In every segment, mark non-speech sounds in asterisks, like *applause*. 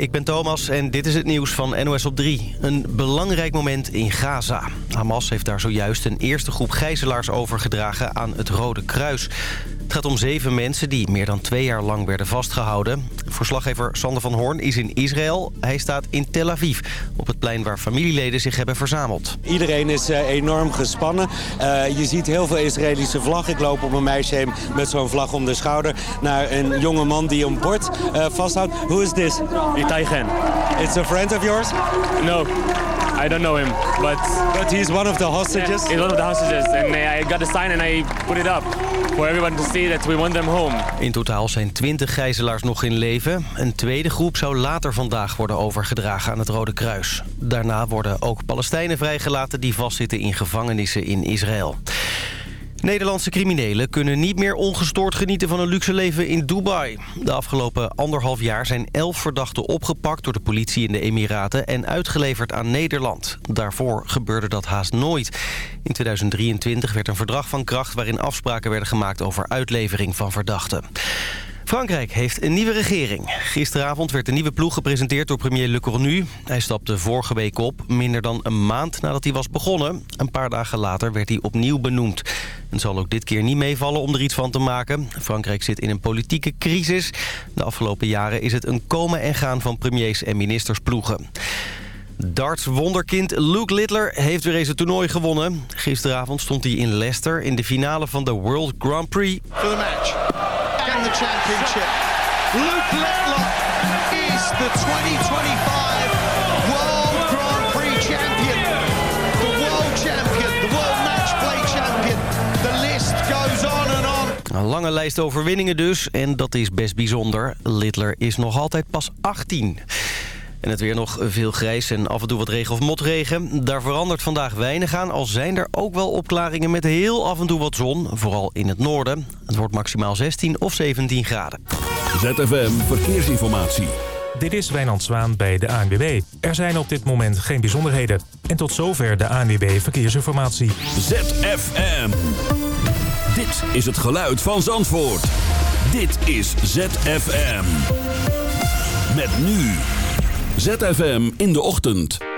ik ben Thomas en dit is het nieuws van NOS op 3. Een belangrijk moment in Gaza. Hamas heeft daar zojuist een eerste groep gijzelaars overgedragen aan het Rode Kruis. Het gaat om zeven mensen die meer dan twee jaar lang werden vastgehouden. Verslaggever Sander van Hoorn is in Israël. Hij staat in Tel Aviv, op het plein waar familieleden zich hebben verzameld. Iedereen is uh, enorm gespannen. Uh, je ziet heel veel Israëlische vlag. Ik loop op een meisje heen met zo'n vlag om de schouder... naar een jonge man die een bord uh, vasthoudt. Who is this? Itaigen. It's a friend of yours? No. I don't know him, but... But he's one of the hostages? Yeah, he's one of the hostages. And I got the sign and I put it up for everyone to see that we want them home. In totaal zijn 20 gijzelaars nog in leven. Een tweede groep zou later vandaag worden overgedragen aan het Rode Kruis. Daarna worden ook Palestijnen vrijgelaten die vastzitten in gevangenissen in Israël. Nederlandse criminelen kunnen niet meer ongestoord genieten van een luxe leven in Dubai. De afgelopen anderhalf jaar zijn elf verdachten opgepakt door de politie in de Emiraten en uitgeleverd aan Nederland. Daarvoor gebeurde dat haast nooit. In 2023 werd een verdrag van kracht waarin afspraken werden gemaakt over uitlevering van verdachten. Frankrijk heeft een nieuwe regering. Gisteravond werd de nieuwe ploeg gepresenteerd door premier Le Cornu. Hij stapte vorige week op, minder dan een maand nadat hij was begonnen. Een paar dagen later werd hij opnieuw benoemd. Het zal ook dit keer niet meevallen om er iets van te maken. Frankrijk zit in een politieke crisis. De afgelopen jaren is het een komen en gaan van premiers en ministersploegen. Darts wonderkind Luke Littler heeft weer eens het toernooi gewonnen. Gisteravond stond hij in Leicester in de finale van de World Grand Prix. For the match and the championship. Luke Littler is the 2025 World Grand Prix champion. The world champion, the world matchplay champion. The list goes on and on. Een lange lijst overwinningen dus. En dat is best bijzonder. Littler is nog altijd pas 18. En het weer nog veel grijs en af en toe wat regen of motregen. Daar verandert vandaag weinig aan, al zijn er ook wel opklaringen met heel af en toe wat zon. Vooral in het noorden. Het wordt maximaal 16 of 17 graden. ZFM Verkeersinformatie. Dit is Wijnand Zwaan bij de ANWB. Er zijn op dit moment geen bijzonderheden. En tot zover de ANWB Verkeersinformatie. ZFM. Dit is het geluid van Zandvoort. Dit is ZFM. Met nu... ZFM in de ochtend.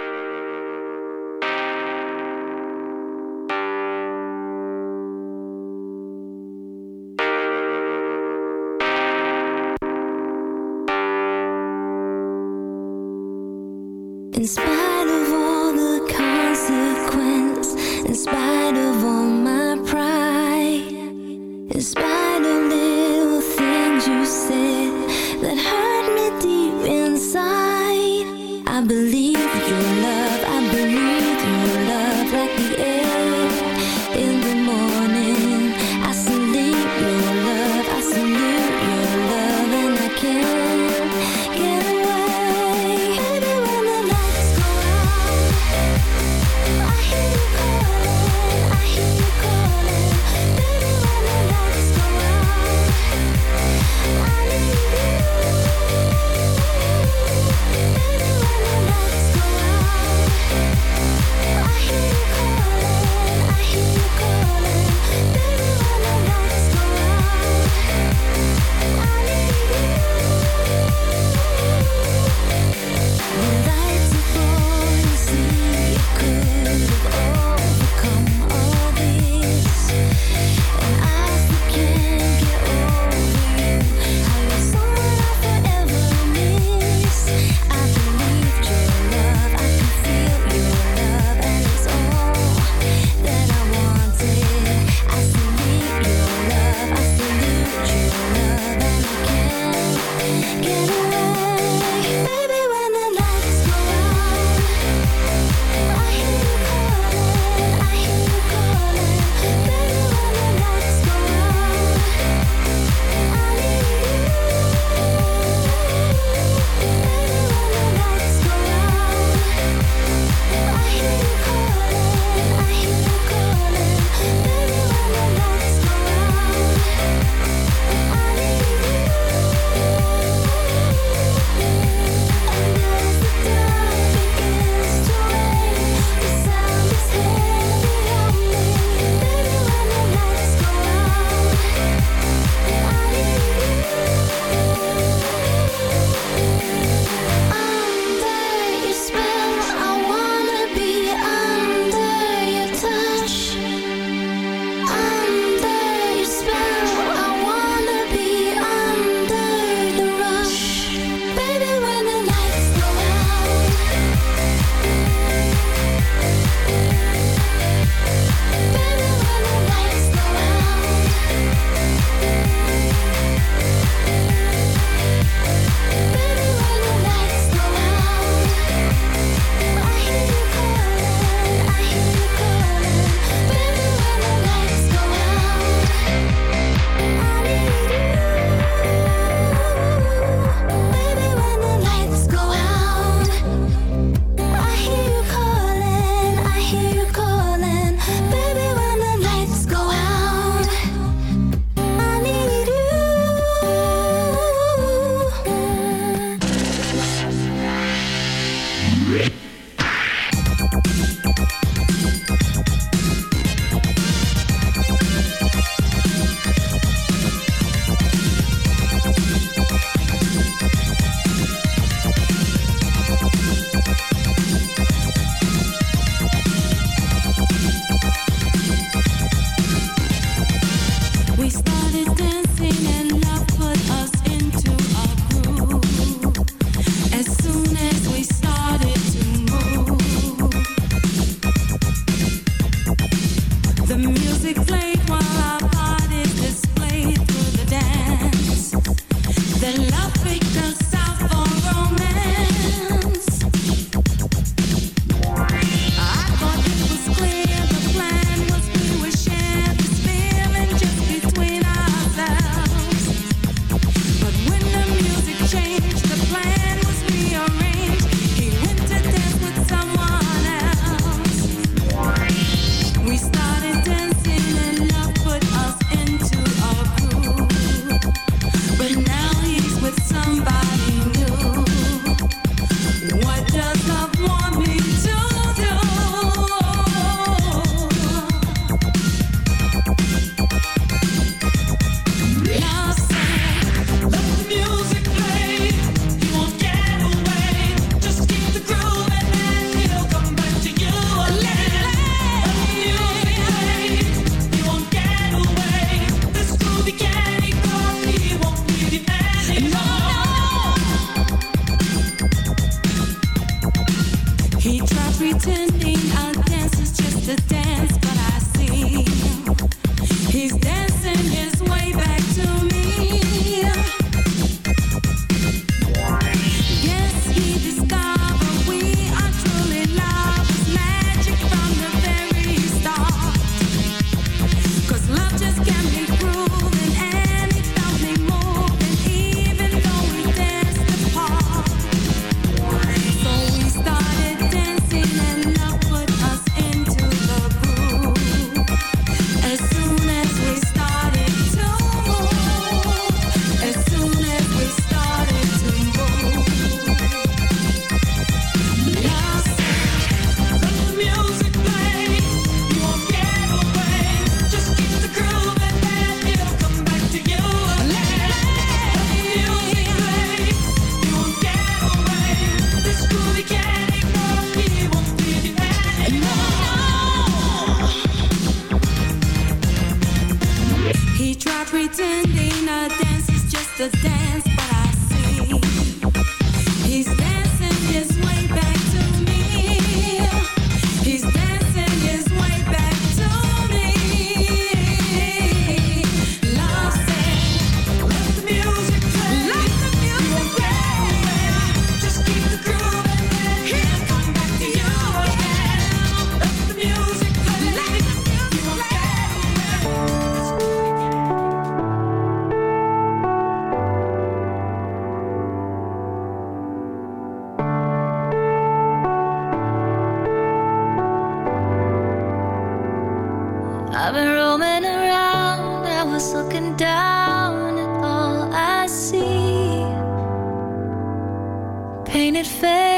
Painted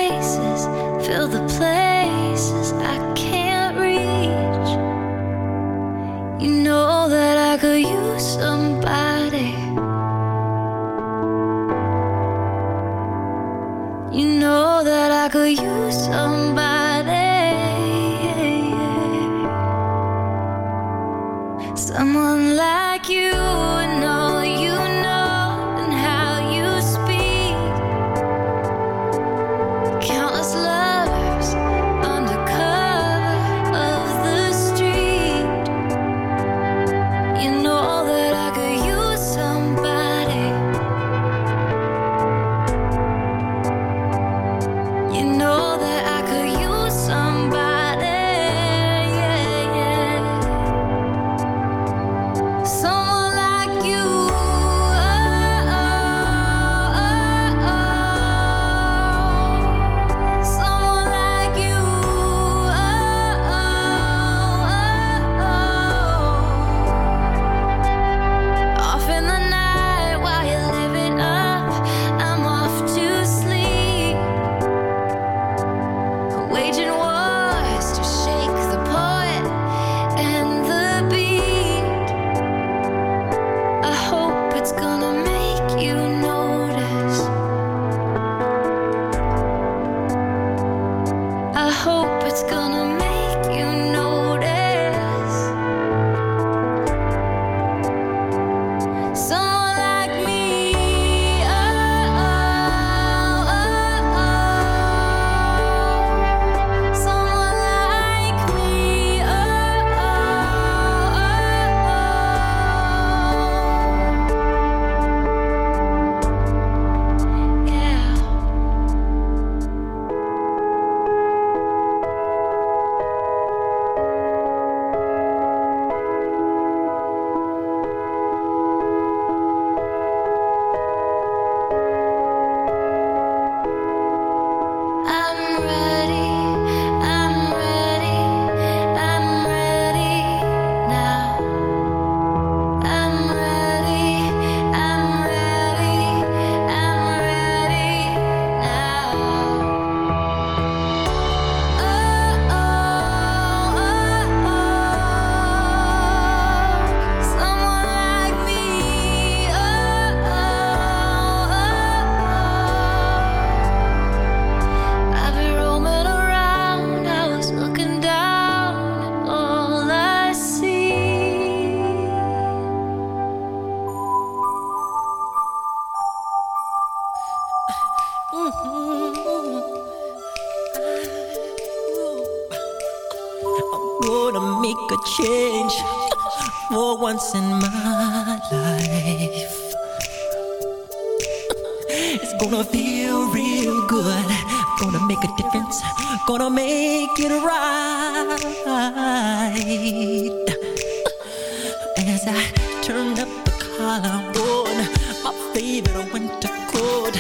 as I turned up the collar on my favorite winter coat.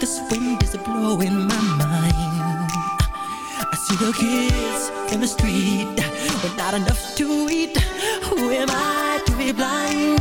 This wind is blowing my mind. I see the kids in the street, but not enough to eat. Who am I to be blind?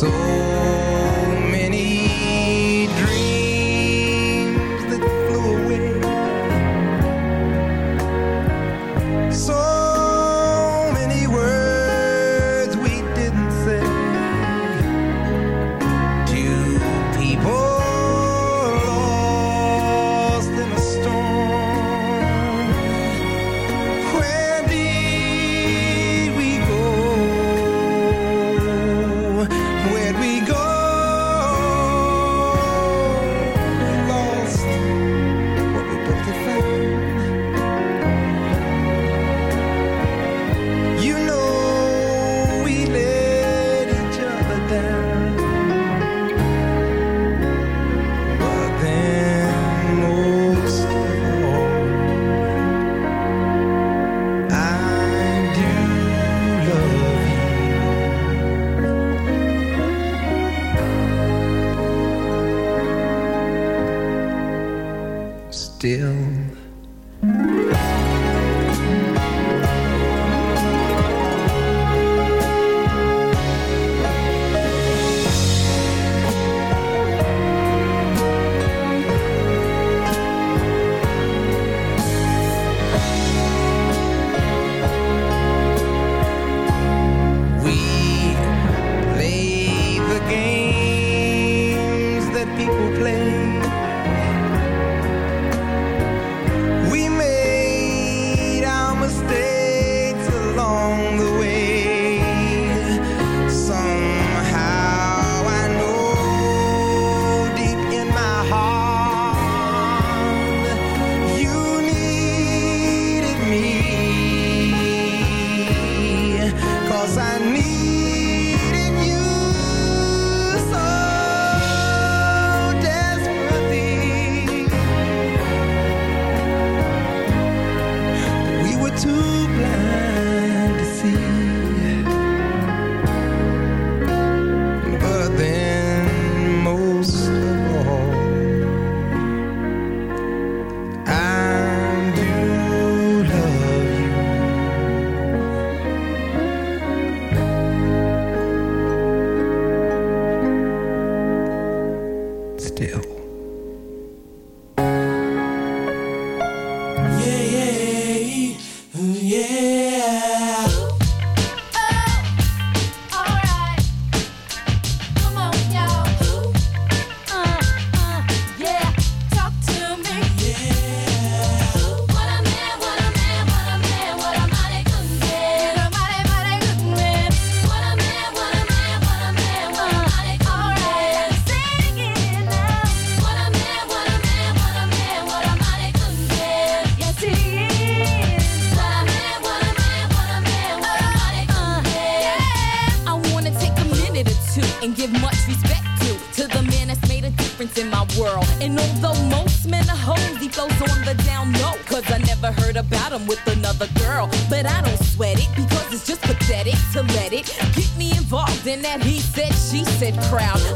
it's all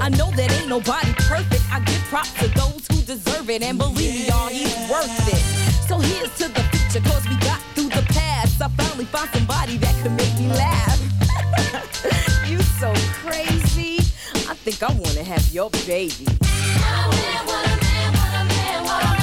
I know that ain't nobody perfect. I give props to those who deserve it. And believe me, y'all, he's worth it. So here's to the future, cause we got through the past. I finally found somebody that could make me laugh. *laughs* you so crazy. I think I wanna have your baby. What a man, what a man, what a man, what a life.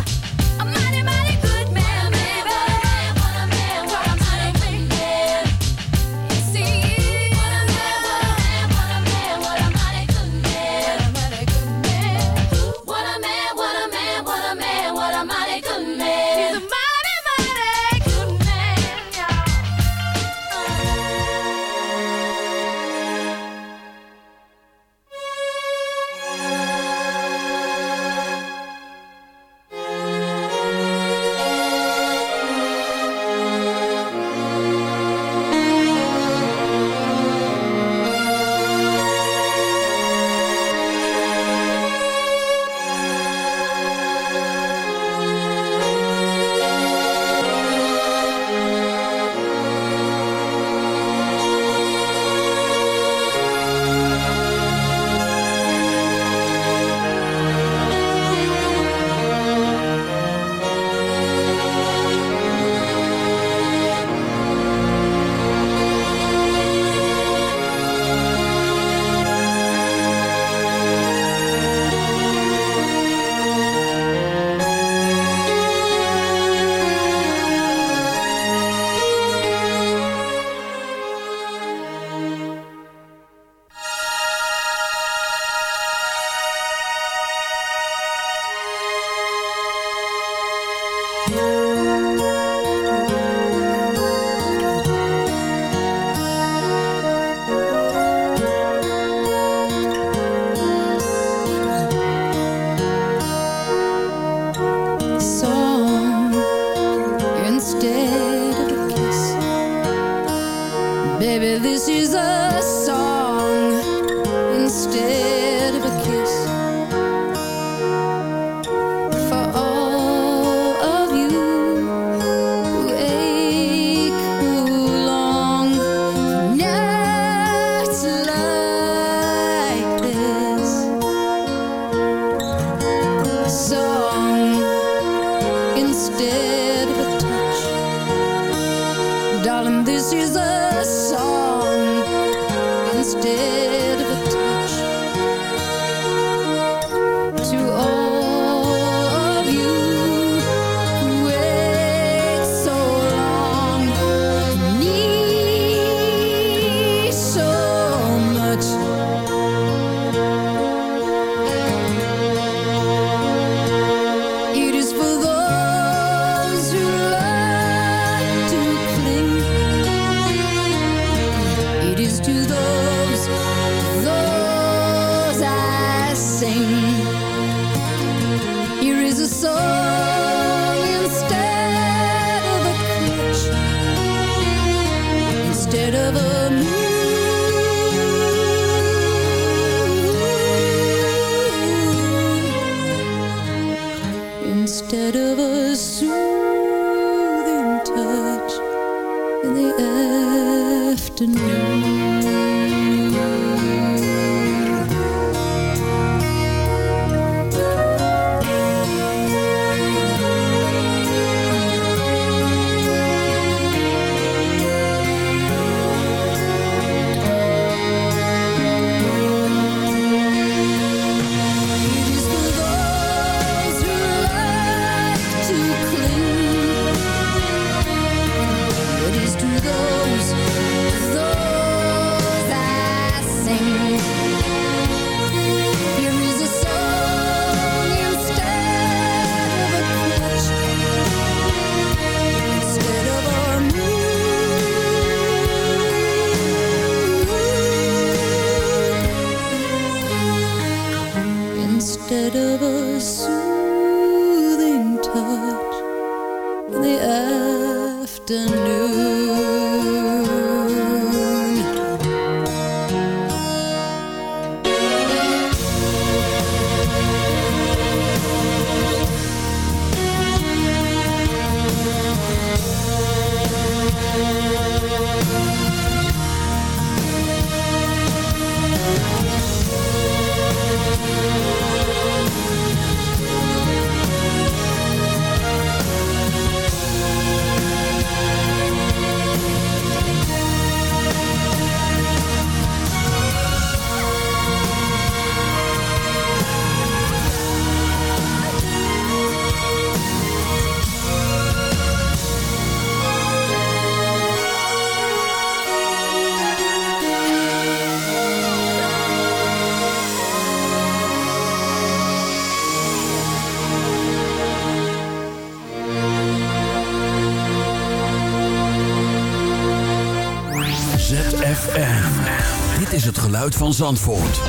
van Zandvoort.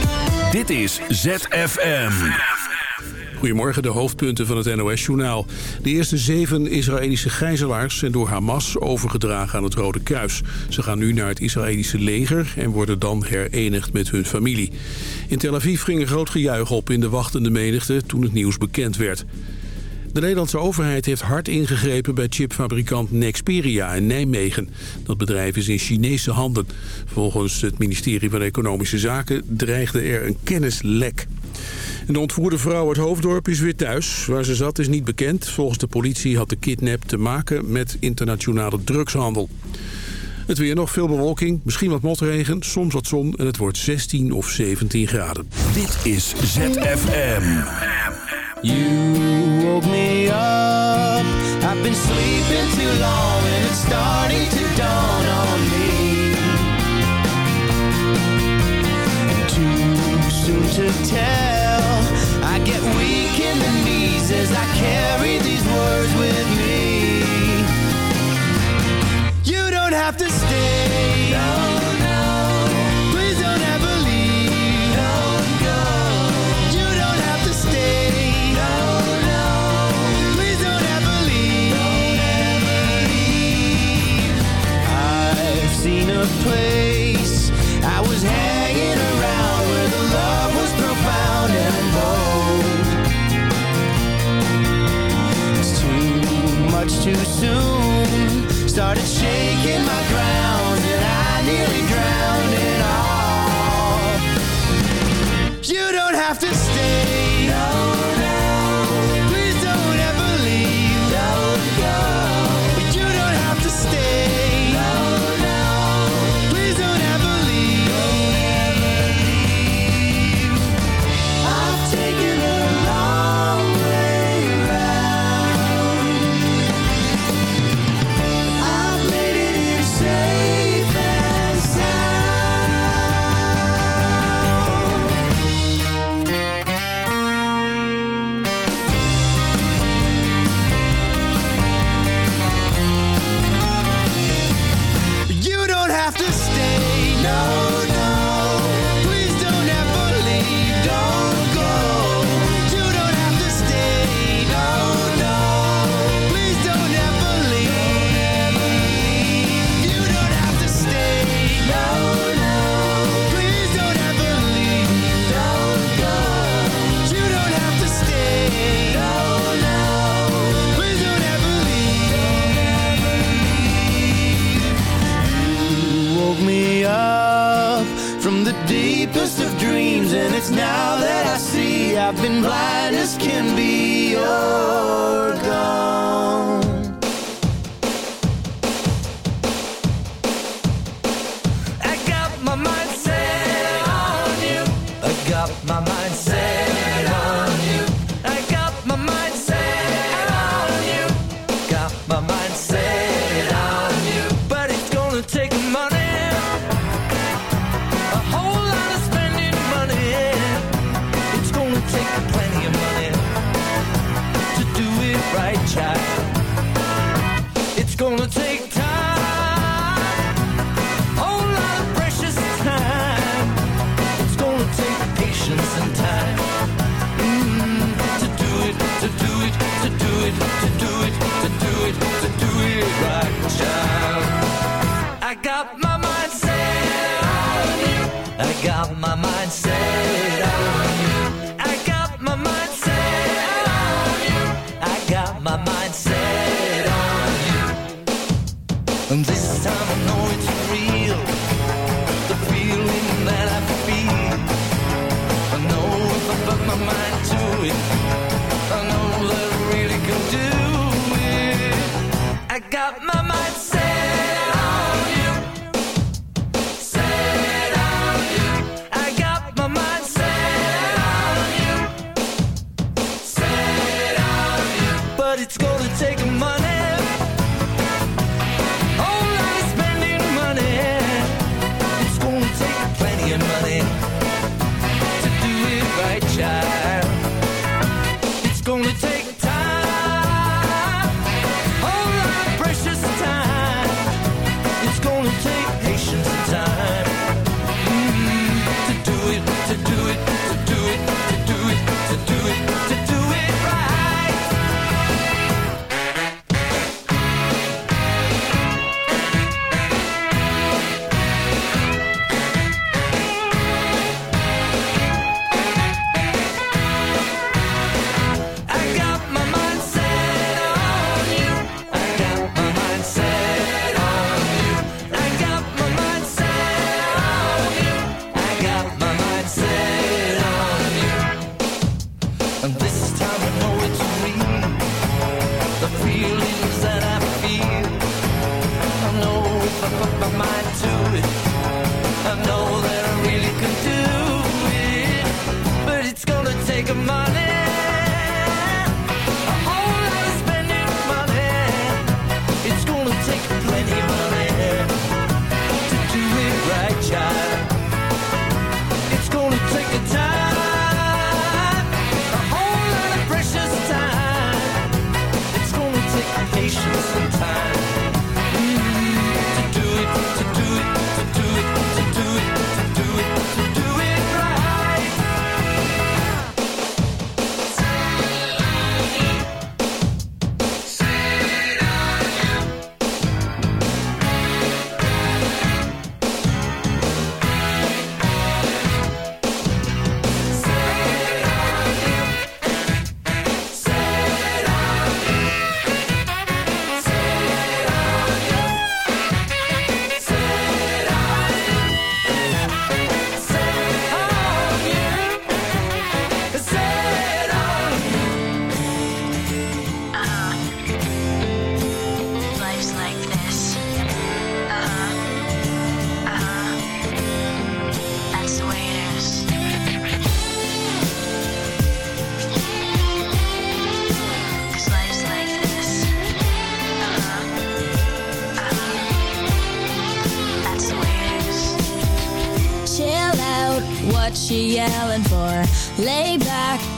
Dit is ZFM. Goedemorgen, de hoofdpunten van het NOS-journaal. De eerste zeven Israëlische gijzelaars zijn door Hamas overgedragen aan het Rode Kruis. Ze gaan nu naar het Israëlische leger en worden dan herenigd met hun familie. In Tel Aviv ging een groot gejuich op in de wachtende menigte toen het nieuws bekend werd. De Nederlandse overheid heeft hard ingegrepen bij chipfabrikant Nexperia in Nijmegen. Dat bedrijf is in Chinese handen. Volgens het ministerie van Economische Zaken dreigde er een kennislek. En de ontvoerde vrouw uit Hoofddorp is weer thuis. Waar ze zat is niet bekend. Volgens de politie had de kidnap te maken met internationale drugshandel. Het weer nog veel bewolking, misschien wat motregen, soms wat zon en het wordt 16 of 17 graden. Dit is ZFM. You woke me up. I've been sleeping too long and it's starting to dawn on me. Too soon to tell. I get weak in the knees as I carry these words with me. You don't have to stay. No.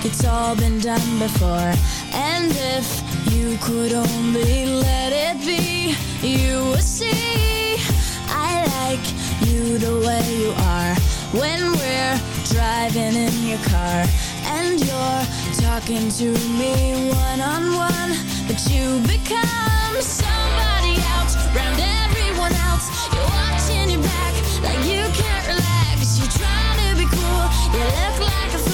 it's all been done before. And if you could only let it be, you would see. I like you the way you are when we're driving in your car. And you're talking to me one on one, but you become somebody else, round everyone else. You're watching your back like you can't relax. You're trying to be cool, you look like a fool.